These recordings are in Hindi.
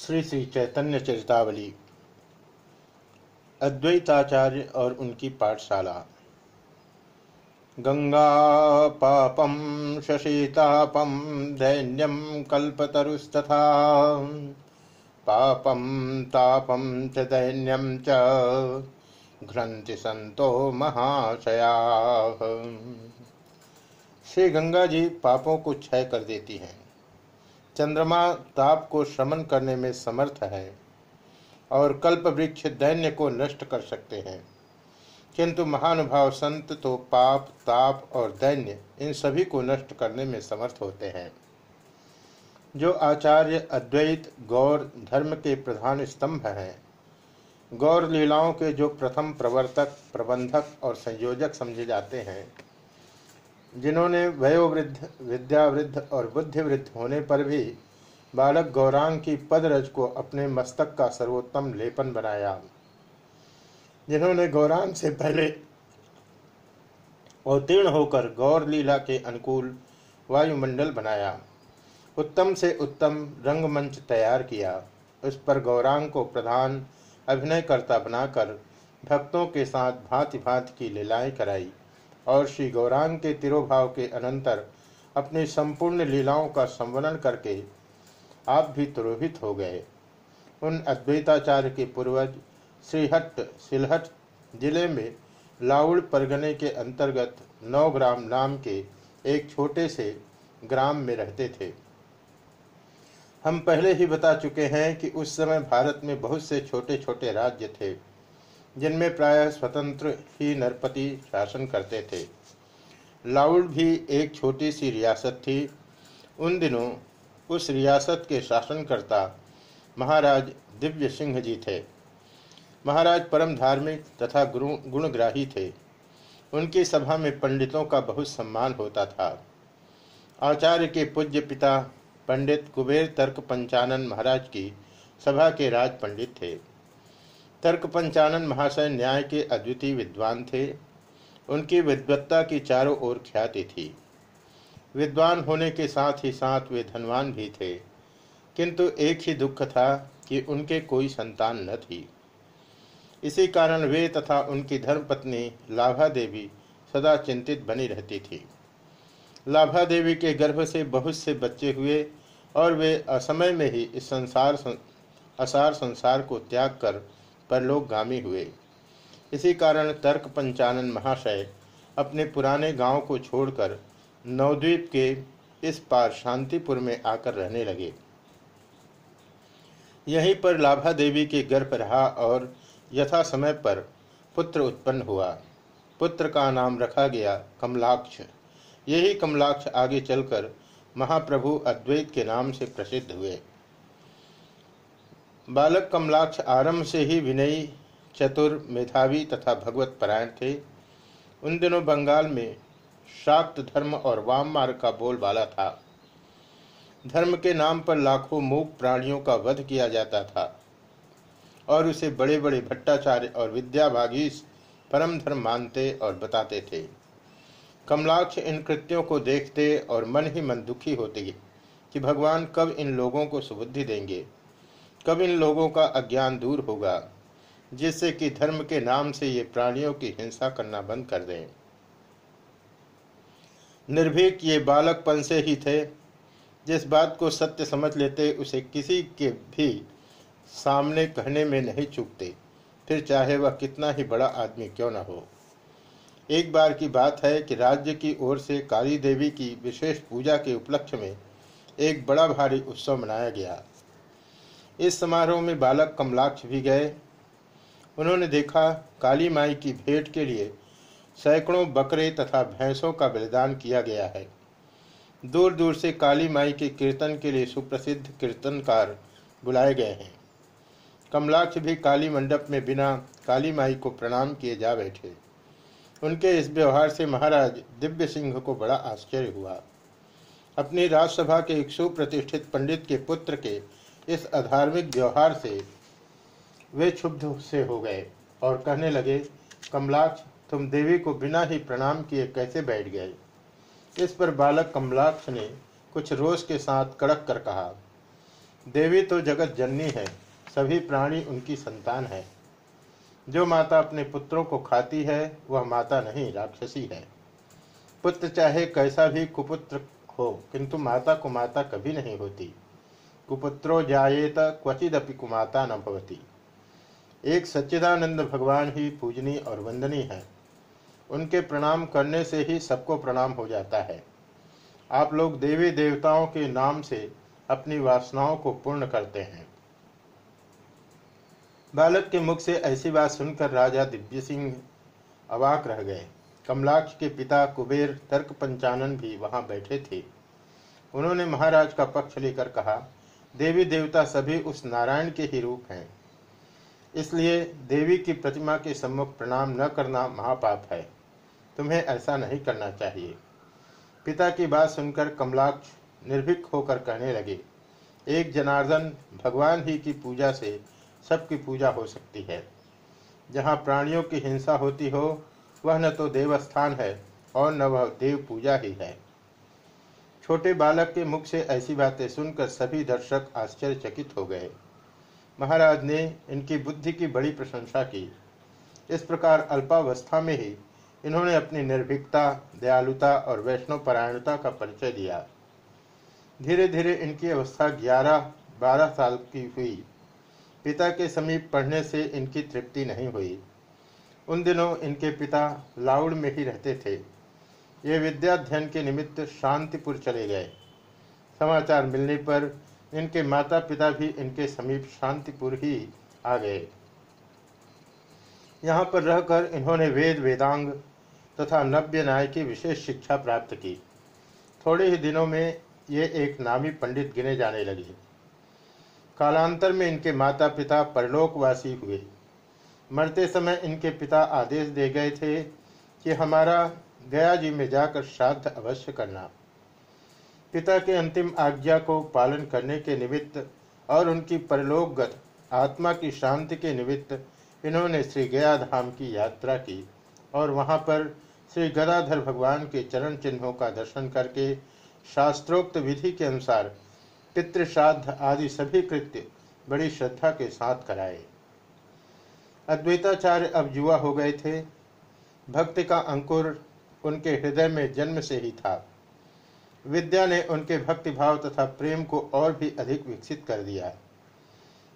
श्री श्री चैतन्य चरितावली, अद्वैताचार्य और उनकी पाठशाला। गंगा पापम, शशितापम, दैन्यम कल्पतरुस्तथा पापम तापम च दैन्यम च घ्रंति संतो महाशया। श्री गंगा जी पापों को क्षय कर देती हैं। चंद्रमा ताप को शमन करने में समर्थ है और कल्प वृक्ष दैन्य को नष्ट कर सकते हैं। किंतु महानुभाव संत तो पाप, ताप और दैन्य इन सभी को नष्ट करने में समर्थ होते हैं। जो आचार्य अद्वैत, गौर, धर्म के प्रधान स्तंभ हैं, गौर लीलाओं के जो प्रथम प्रवर्तक, प्रबंधक और संयोजक समझे जाते हैं जिन्होंने वयोवृद्ध, विद्यावृद्ध और बुद्धिवृद्ध होने पर भी बालक गौरांग की पदरज को अपने मस्तक का सर्वोत्तम लेपन बनाया। जिन्होंने गौरांग से पहले अवतीर्ण होकर गौर लीला के अनुकूल वायुमंडल बनाया, उत्तम से उत्तम रंगमंच तैयार किया। उस पर गौरांग को प्रधान अभिनयकर्ता बनाकर भक्तों के साथ भांति भांति की लीलाएँ कराई। और श्री गौरांग के तिरोभाव के अनंतर अपनी संपूर्ण लीलाओं का संवरण करके आप भी तुरोहित हो गए। उन अद्वैताचार्य के पूर्वज श्रीहट्ट सिलहट ज़िले में लाउड़ परगने के अंतर्गत नौग्राम नाम के एक छोटे से ग्राम में रहते थे। हम पहले ही बता चुके हैं कि उस समय भारत में बहुत से छोटे छोटे राज्य थे। जिनमें प्रायः स्वतंत्र ही नरपति शासन करते थे। लाउड भी एक छोटी सी रियासत थी। उन दिनों उस रियासत के शासनकर्ता महाराज दिव्य सिंह जी थे। महाराज परम धार्मिक तथा गुणग्राही थे। उनकी सभा में पंडितों का बहुत सम्मान होता था। आचार्य के पूज्य पिता पंडित कुबेर तर्क पंचानन महाराज की सभा के राज पंडित थे। तर्क पंचानन महाशय न्याय के अद्वितीय विद्वान थे। उनकी विद्वत्ता की चारों ओर ख्याति थी। विद्वान होने के साथ ही साथ वे धनवान भी थे। किंतु एक ही दुख था कि उनके कोई संतान न थी। इसी कारण वे तथा उनकी धर्मपत्नी लाभा देवी सदा चिंतित बनी रहती थी। लाभा देवी के गर्भ से बहुत से बच्चे हुए और वे असमय में ही इस संसार सं, असार संसार को त्याग कर पर लोग गामी हुए। इसी कारण तर्क पंचानन महाशय अपने पुराने गाँव को छोड़कर नवद्वीप के इस पार शांतिपुर में आकर रहने लगे। यहीं पर लाभा देवी के गर्भ रहा और यथा समय पर पुत्र उत्पन्न हुआ। पुत्र का नाम रखा गया कमलाक्ष। यही कमलाक्ष आगे चलकर महाप्रभु अद्वैत के नाम से प्रसिद्ध हुए। बालक कमलाक्ष आरंभ से ही विनयी, चतुर, मेधावी तथा भगवत परायण थे। उन दिनों बंगाल में शाक्त धर्म और वाम मार्ग का बोलबाला था। धर्म के नाम पर लाखों मूक प्राणियों का वध किया जाता था और उसे बड़े बड़े भट्टाचार्य और विद्याभागी परम धर्म मानते और बताते थे। कमलाक्ष इन कृत्यों को देखते और मन ही मन दुखी होते कि भगवान कब इन लोगों को सुबुद्धि देंगे। कब इन लोगों का अज्ञान दूर होगा, जिससे कि धर्म के नाम से ये प्राणियों की हिंसा करना बंद कर दें। निर्भीक ये बालकपन से ही थे, जिस बात को सत्य समझ लेते उसे किसी के भी सामने कहने में नहीं चूकते। फिर चाहे वह कितना ही बड़ा आदमी क्यों न हो। एक बार की बात है कि राज्य की ओर से काली देवी की विशेष पूजा के उपलक्ष्य में एक बड़ा भारी उत्सव मनाया गया। इस समारोह में बालक कमलाक्ष भी गए। उन्होंने देखा काली माई की भेंट के लिए सैकड़ों बकरे तथा भैंसों का बलिदान किया गया है। दूर दूर से काली माई के कीर्तन के लिए सुप्रसिद्ध कीर्तनकार बुलाए गए हैं। कमलाक्ष भी काली मंडप में बिना काली माई को प्रणाम किए जा बैठे। उनके इस व्यवहार से महाराज दिव्य सिंह को बड़ा आश्चर्य हुआ। अपनी राजसभा के एक सुप्रतिष्ठित पंडित के पुत्र के इस अधार्मिक व्यवहार से वे क्षुब्ध से हो गए और कहने लगे, कमलाक्ष, तुम देवी को बिना ही प्रणाम किए कैसे बैठ गए? इस पर बालक कमलाक्ष ने कुछ रोष के साथ कड़क कर कहा, देवी तो जगत जननी है, सभी प्राणी उनकी संतान है। जो माता अपने पुत्रों को खाती है, वह माता नहीं, राक्षसी है। पुत्र चाहे कैसा भी कुपुत्र हो, किंतु माता को माता कभी नहीं होती। कुपुत्रो जायेत, क्वचिदपि कुमाता न भवती। एक सच्चिदानंद भगवान ही पूजनी और वंदनी है। उनके प्रणाम करने से ही सबको प्रणाम हो जाता है। आप लोग देवी देवताओं के नाम से अपनी वासनाओं को पूर्ण करते हैं। बालक के मुख से ऐसी बात सुनकर राजा दिव्य सिंह अवाक रह गए। कमलाक्ष के पिता कुबेर तर्क पंचानन भी वहाँ बैठे थे। उन्होंने महाराज का पक्ष लेकर कहा देवी देवता सभी उस नारायण के ही रूप हैं। इसलिए देवी की प्रतिमा के सम्मुख प्रणाम न करना महापाप है। तुम्हें ऐसा नहीं करना चाहिए। पिता की बात सुनकर कमलाक्ष निर्भीक होकर कहने लगे, एक जनार्दन भगवान ही की पूजा से सबकी पूजा हो सकती है। जहाँ प्राणियों की हिंसा होती हो, वह न तो देवस्थान है और न वह देव पूजा ही है। छोटे बालक के मुख से ऐसी बातें सुनकर सभी दर्शक आश्चर्यचकित हो गए। महाराज ने इनकी बुद्धि की बड़ी प्रशंसा की। इस प्रकार अल्पावस्था में ही इन्होंने अपनी निर्भीकता, दयालुता और वैष्णव परायणता का परिचय दिया। धीरे धीरे इनकी अवस्था ग्यारह बारह साल की हुई। पिता के समीप पढ़ने से इनकी तृप्ति नहीं हुई। उन दिनों इनके पिता लाउड में ही रहते थे। ये विद्याध्ययन के निमित्त शांतिपुर चले गए। समाचार मिलने पर इनके माता पिता भी इनके समीप शांतिपुर ही आ गए। यहाँ पर रहकर इन्होंने वेद, वेदांग तथा नव्य न्याय की विशेष शिक्षा प्राप्त की। थोड़े ही दिनों में ये एक नामी पंडित गिने जाने लगे। कालांतर में इनके माता पिता परलोकवासी हुए। मरते समय इनके पिता आदेश दे गए थे कि हमारा गया जी में जाकर श्राद्ध अवश्य करना। पिता के अंतिम आज्ञा को पालन करने के निमित्त और उनकी परलोकगत आत्मा की शांति के निमित्त इन्होंने श्री गया धाम की यात्रा की और वहाँ पर श्री गदाधर भगवान के चरण चिन्हों का दर्शन करके शास्त्रोक्त विधि के अनुसार पितृश्राद्ध आदि सभी कृत्य बड़ी श्रद्धा के साथ कराए। अद्वैताचार्य अब युवा हो गए थे। भक्ति का अंकुर उनके हृदय में जन्म से ही था। विद्या ने उनके भक्ति भाव तथा प्रेम को और भी अधिक विकसित कर दिया।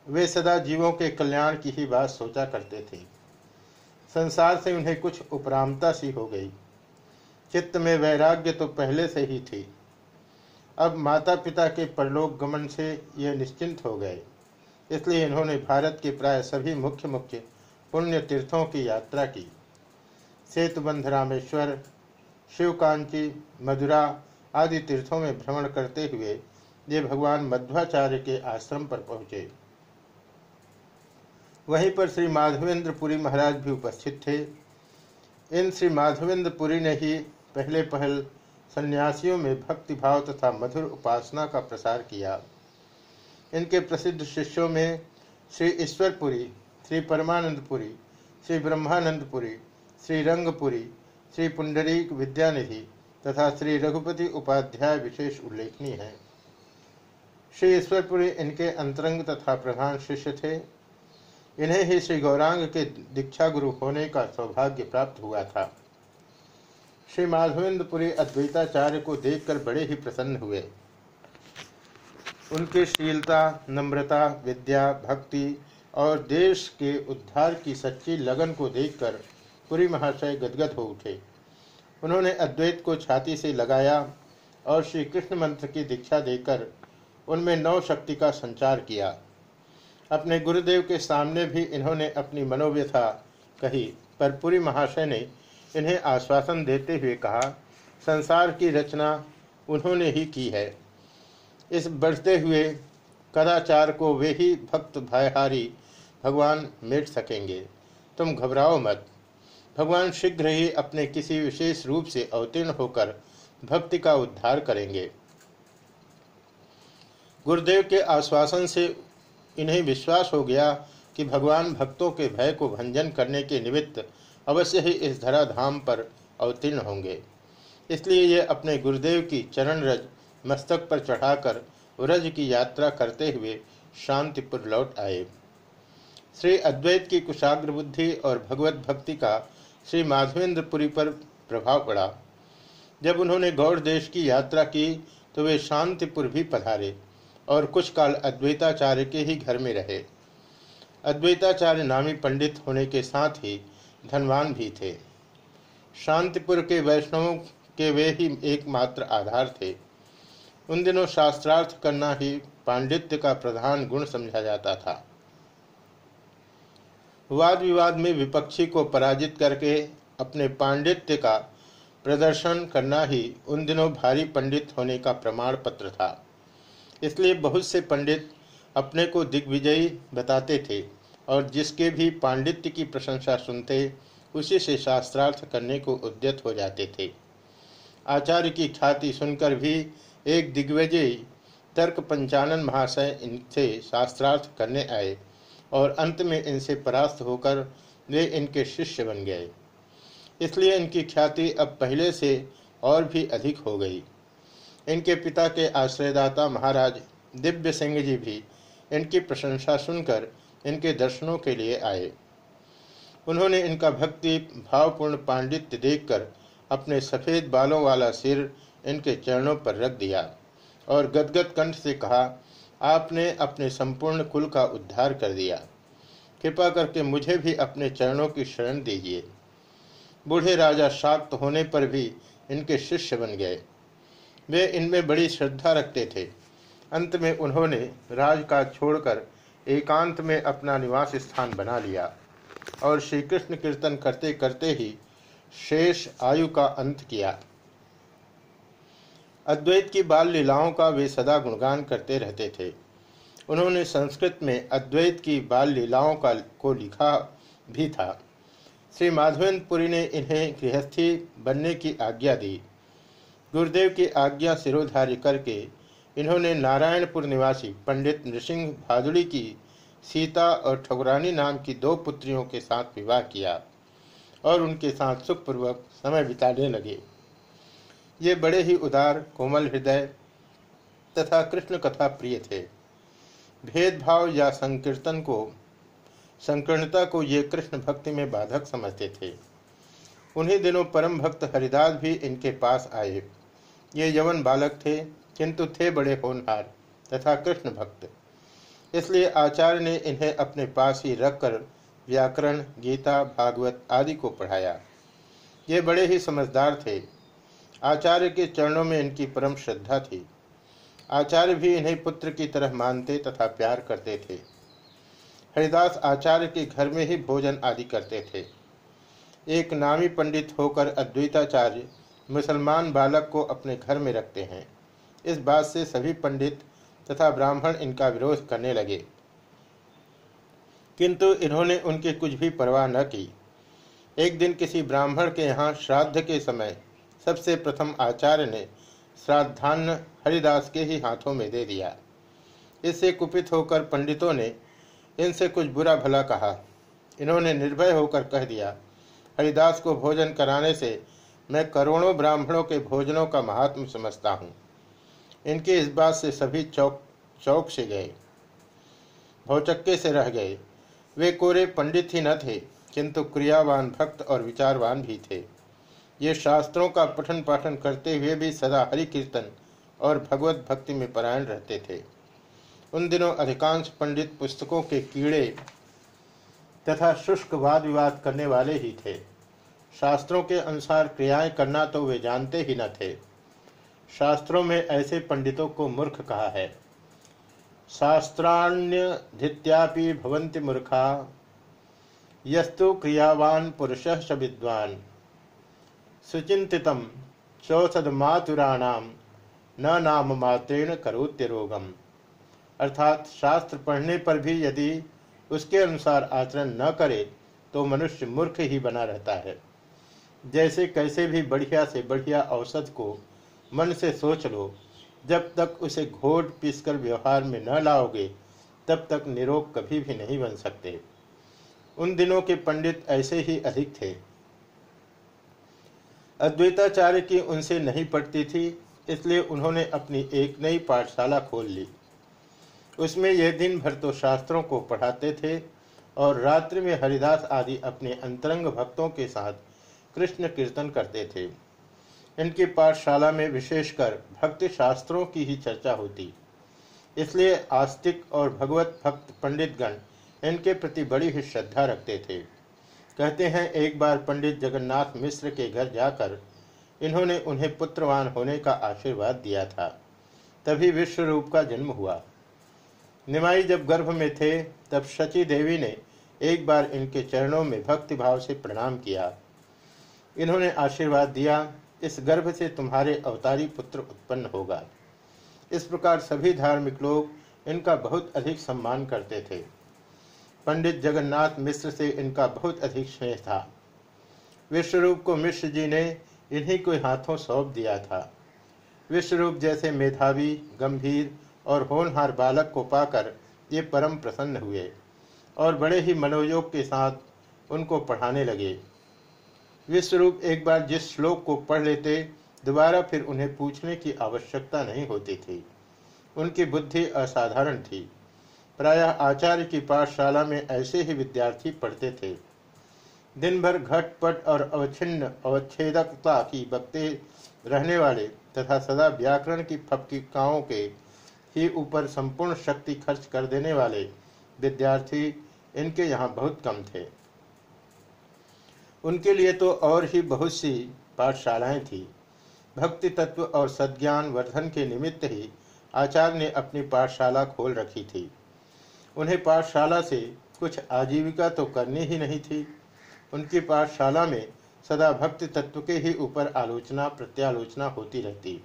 वे सदा जीवों के कल्याण की ही बात सोचा करते थे। संसार से उन्हें कुछ उपरामता सी हो गई। चित्त में वैराग्य तो पहले से ही थी। अब माता पिता के परलोक गमन से ये निश्चिंत हो गए। इसलिए इन्होंने भारत के प्राय सभी मुख्य मुख्य पुण्य तीर्थों की यात्रा की। सेतुबंध रामेश्वर शिवकांची मधुरा आदि तीर्थों में भ्रमण करते हुए ये भगवान मध्वाचार्य के आश्रम पर पहुँचे। वहीं पर श्री माधवेंद्रपुरी महाराज भी उपस्थित थे। इन श्री माधवेंद्रपुरी ने ही पहले पहल सन्यासियों में भक्ति भाव तथा मधुर उपासना का प्रसार किया। इनके प्रसिद्ध शिष्यों में श्री ईश्वरपुरी, श्री परमानंदपुरी, श्री ब्रह्मानंदपुरी, श्री रंगपुरी श्री पुंडरीक विद्यानिधि तथा श्री रघुपति उपाध्याय विशेष उल्लेखनीय है। श्री ईश्वरपुरी इनके अंतरंग तथा प्रधान शिष्य थे। इन्हें ही श्री गौरांग के दीक्षा गुरु होने का सौभाग्य प्राप्त हुआ था। श्री माधवेंद्रपुरी अद्वैताचार्य को देखकर बड़े ही प्रसन्न हुए। उनके शीलता, नम्रता, विद्या, भक्ति और देश के उद्धार की सच्ची लगन को देखकर पुरी महाशय गदगद हो उठे। उन्होंने अद्वैत को छाती से लगाया और श्री कृष्ण मंत्र की दीक्षा देकर उनमें नव शक्ति का संचार किया। अपने गुरुदेव के सामने भी इन्होंने अपनी मनोव्यथा कही, पर पूरी महाशय ने इन्हें आश्वासन देते हुए कहा, संसार की रचना उन्होंने ही की है। इस बढ़ते हुए कदाचार को वे ही भक्त भयहारी भगवान मेट सकेंगे। तुम घबराओ मत। भगवान शीघ्र ही अपने किसी विशेष रूप से अवतीर्ण होकर भक्ति का उद्धार करेंगे। गुरुदेव के आश्वासन से इन्हें विश्वास हो गया कि भगवान भक्तों के भय को भंजन करने के निमित्त अवश्य ही इस धराधाम पर अवतीर्ण होंगे। इसलिए ये अपने गुरुदेव की चरण रज मस्तक पर चढ़ाकर व्रज की यात्रा करते हुए शांतिपुर लौट आए। श्री अद्वैत की कुशाग्र बुद्धि और भगवत भक्ति का श्री माधवेंद्रपुरी पर प्रभाव पड़ा। जब उन्होंने गौड़ देश की यात्रा की तो वे शांतिपुर भी पधारे और कुछ काल अद्वैताचार्य के ही घर में रहे। अद्वैताचार्य नामी पंडित होने के साथ ही धनवान भी थे। शांतिपुर के वैष्णवों के वे ही एकमात्र आधार थे। उन दिनों शास्त्रार्थ करना ही पांडित्य का प्रधान गुण समझा जाता था। वाद विवाद में विपक्षी को पराजित करके अपने पांडित्य का प्रदर्शन करना ही उन दिनों भारी पंडित होने का प्रमाण पत्र था। इसलिए बहुत से पंडित अपने को दिग्विजयी बताते थे और जिसके भी पांडित्य की प्रशंसा सुनते, उसी से शास्त्रार्थ करने को उद्यत हो जाते थे। आचार्य की ख्याति सुनकर भी एक दिग्विजयी तर्क पंचानन महाशय इनसे शास्त्रार्थ करने आए। और अंत में इनसे परास्त होकर वे इनके शिष्य बन गए। इसलिए इनकी ख्याति अब पहले से और भी अधिक हो गई। इनके पिता के आश्रयदाता महाराज दिव्य सिंह जी भी इनकी प्रशंसा सुनकर इनके दर्शनों के लिए आए। उन्होंने इनका भक्ति, भावपूर्ण पांडित्य देखकर अपने सफ़ेद बालों वाला सिर इनके चरणों पर रख दिया और गदगद कंठ से कहा आपने अपने संपूर्ण कुल का उद्धार कर दिया। कृपा करके मुझे भी अपने चरणों की शरण दीजिए। बूढ़े राजा शाक्त होने पर भी इनके शिष्य बन गए। वे इनमें बड़ी श्रद्धा रखते थे। अंत में उन्होंने राजकाज छोड़कर एकांत में अपना निवास स्थान बना लिया और श्री कृष्ण कीर्तन करते करते ही शेष आयु का अंत किया। अद्वैत की बाल लीलाओं का वे सदा गुणगान करते रहते थे। उन्होंने संस्कृत में अद्वैत की बाल लीलाओं का को लिखा भी था। श्री माधवेंद्रपुरी ने इन्हें गृहस्थी बनने की आज्ञा दी। गुरुदेव की आज्ञा सिरोधारी करके इन्होंने नारायणपुर निवासी पंडित नृसिंह भादुड़ी की सीता और ठकुरानी नाम की दो पुत्रियों के साथ विवाह किया और उनके साथ सुखपूर्वक समय बिताने लगे। ये बड़े ही उदार, कोमल हृदय तथा कृष्ण कथा प्रिय थे। भेदभाव या संकीर्तन को, संकीर्णता को ये कृष्ण भक्ति में बाधक समझते थे। उन्हीं दिनों परम भक्त हरिदास भी इनके पास आए। ये यवन बालक थे, किंतु थे बड़े होनहार तथा कृष्ण भक्त। इसलिए आचार्य ने इन्हें अपने पास ही रखकर व्याकरण, गीता, भागवत आदि को पढ़ाया। ये बड़े ही समझदार थे। आचार्य के चरणों में इनकी परम श्रद्धा थी। आचार्य भी इन्हें पुत्र की तरह मानते तथा प्यार करते थे। हरिदास आचार्य के घर में ही भोजन आदि करते थे। एक नामी पंडित होकर अद्वैताचार्य मुसलमान बालक को अपने घर में रखते हैं। इस बात से सभी पंडित तथा ब्राह्मण इनका विरोध करने लगे। किंतु इन्होंने उनकी कुछ भी परवाह न की। एक दिन किसी ब्राह्मण के यहाँ श्राद्ध के समय सबसे प्रथम आचार्य ने श्राद्धान्न हरिदास के ही हाथों में दे दिया। इससे कुपित होकर पंडितों ने इनसे कुछ बुरा भला कहा। इन्होंने निर्भय होकर कह दिया, हरिदास को भोजन कराने से मैं करोड़ों ब्राह्मणों के भोजनों का महात्म समझता हूँ। इनके इस बात से सभी चौक चौक से गए। भौचक्के से रह गए। वे कोरे पंडित ही न थे, किंतु क्रियावान भक्त और विचारवान भी थे। ये शास्त्रों का पठन पाठन करते हुए भी सदा हरि कीर्तन और भगवत भक्ति में परायण रहते थे। उन दिनों अधिकांश पंडित पुस्तकों के कीड़े तथा शुष्क वाद विवाद करने वाले ही थे। शास्त्रों के अनुसार क्रियाएँ करना तो वे जानते ही न थे। शास्त्रों में ऐसे पंडितों को मूर्ख कहा है। शास्त्राण्यधित्यापि भवंति मूर्खा, यस्तु क्रियावान पुरुष स विद्वान। सुचिंतित चौसद मातुराणाम न नाम मात्रेण करोत्य रोगम। अर्थात शास्त्र पढ़ने पर भी यदि उसके अनुसार आचरण न करे तो मनुष्य मूर्ख ही बना रहता है। जैसे कैसे भी बढ़िया से बढ़िया औसत को मन से सोच लो, जब तक उसे घोट पीसकर व्यवहार में न लाओगे, तब तक निरोग कभी भी नहीं बन सकते। उन दिनों के पंडित ऐसे ही अधिक थे अद्वैताचार्य की उनसे नहीं पड़ती थी, इसलिए उन्होंने अपनी एक नई पाठशाला खोल ली। उसमें यह दिन भर तो शास्त्रों को पढ़ाते थे और रात्रि में हरिदास आदि अपने अंतरंग भक्तों के साथ कृष्ण कीर्तन करते थे। इनकी पाठशाला में विशेषकर भक्ति शास्त्रों की ही चर्चा होती। इसलिए आस्तिक और भगवत भक्त पंडितगण इनके प्रति बड़ी ही श्रद्धा रखते थे। कहते हैं, एक बार पंडित जगन्नाथ मिश्र के घर जाकर इन्होंने उन्हें पुत्रवान होने का आशीर्वाद दिया था। तभी विश्व रूप का जन्म हुआ। निमाई जब गर्भ में थे, तब शची देवी ने एक बार इनके चरणों में भक्ति भाव से प्रणाम किया। इन्होंने आशीर्वाद दिया, इस गर्भ से तुम्हारे अवतारी पुत्र उत्पन्न होगा। इस प्रकार सभी धार्मिक लोग इनका बहुत अधिक सम्मान करते थे। पंडित जगन्नाथ मिश्र से इनका बहुत अधिक स्नेह था। विश्वरूप को मिश्र जी ने इन्हीं को हाथों सौंप दिया था। विश्वरूप जैसे मेधावी, गंभीर और होनहार बालक को पाकर ये परम प्रसन्न हुए और बड़े ही मनोयोग के साथ उनको पढ़ाने लगे। विश्वरूप एक बार जिस श्लोक को पढ़ लेते, दोबारा फिर उन्हें पूछने की आवश्यकता नहीं होती थी। उनकी बुद्धि असाधारण थी। प्रायः आचार्य की पाठशाला में ऐसे ही विद्यार्थी पढ़ते थे। दिन भर घटपट और अवच्छिन्न अवच्छेदकता की बकते रहने वाले तथा सदा व्याकरण की फपकिकाओं के ही ऊपर संपूर्ण शक्ति खर्च कर देने वाले विद्यार्थी इनके यहाँ बहुत कम थे। उनके लिए तो और ही बहुत सी पाठशालाएँ थी। भक्ति तत्व और सद्ज्ञान वर्धन के निमित्त ही आचार्य ने अपनी पाठशाला खोल रखी थी। उन्हें पाठशाला से कुछ आजीविका तो करनी ही नहीं थी। उनकी पाठशाला में सदा भक्ति तत्व के ही ऊपर आलोचना, प्रत्यालोचना होती रहती।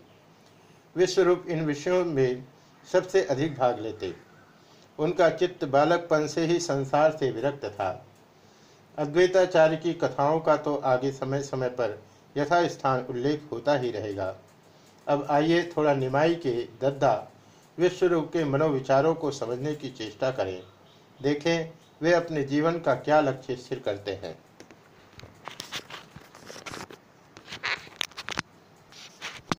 विश्वरूप इन विषयों में सबसे अधिक भाग लेते। उनका चित्त बालकपन से ही संसार से विरक्त था। अद्वैताचार्य की कथाओं का तो आगे समय समय पर यथास्थान उल्लेख होता ही रहेगा। अब आइए थोड़ा निमाई के दद्दा विश्वरूप के मनोविचारों को समझने की चेष्टा करें। देखें, वे अपने जीवन का क्या लक्ष्य स्थिर करते हैं।